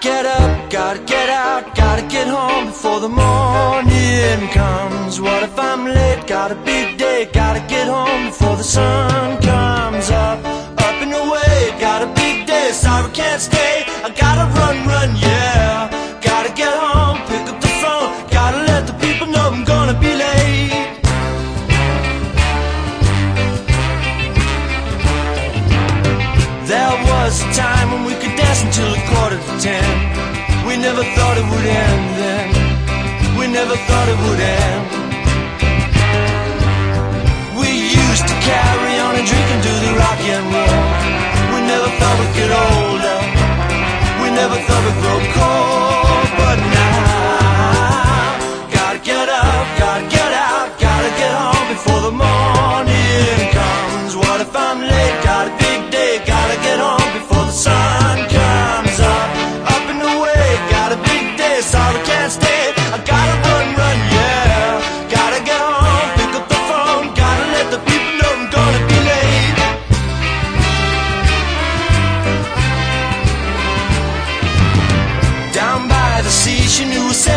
get up, gotta get out, gotta get home before the morning comes. What if I'm late? Got a big day, gotta get home before the sun comes up. Up and away, got a big day, sorry can't stay. I gotta run, run, yeah. Gotta get home, pick up the phone, gotta let the people know I'm gonna be late. There was a time thought it would end then. We never thought it would end. We used to carry on and drink and do the rock and roll. We never thought we'd get older. We never thought we'd grow cold. But now, gotta get up, gotta get out, gotta get home before the morning comes. What if I'm late? Got a big day, gotta get home before the sun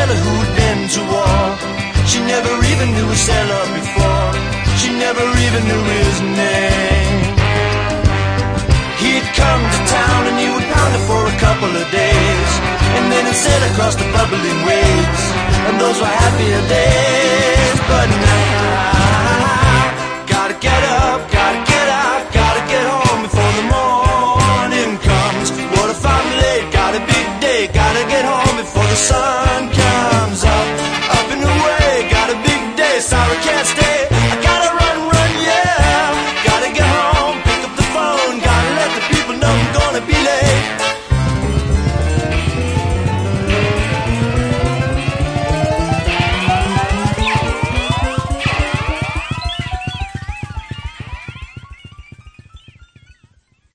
sailor who'd been to war. She never even knew a sailor before. She never even knew his name. He'd come to town and he would pound it for a couple of days. And then he'd sail across the bubbling waves. And those were happier days. But now, gotta get up, gotta get out, gotta get home before the morning comes. What if I'm late? Got a big day, gotta get home before the sun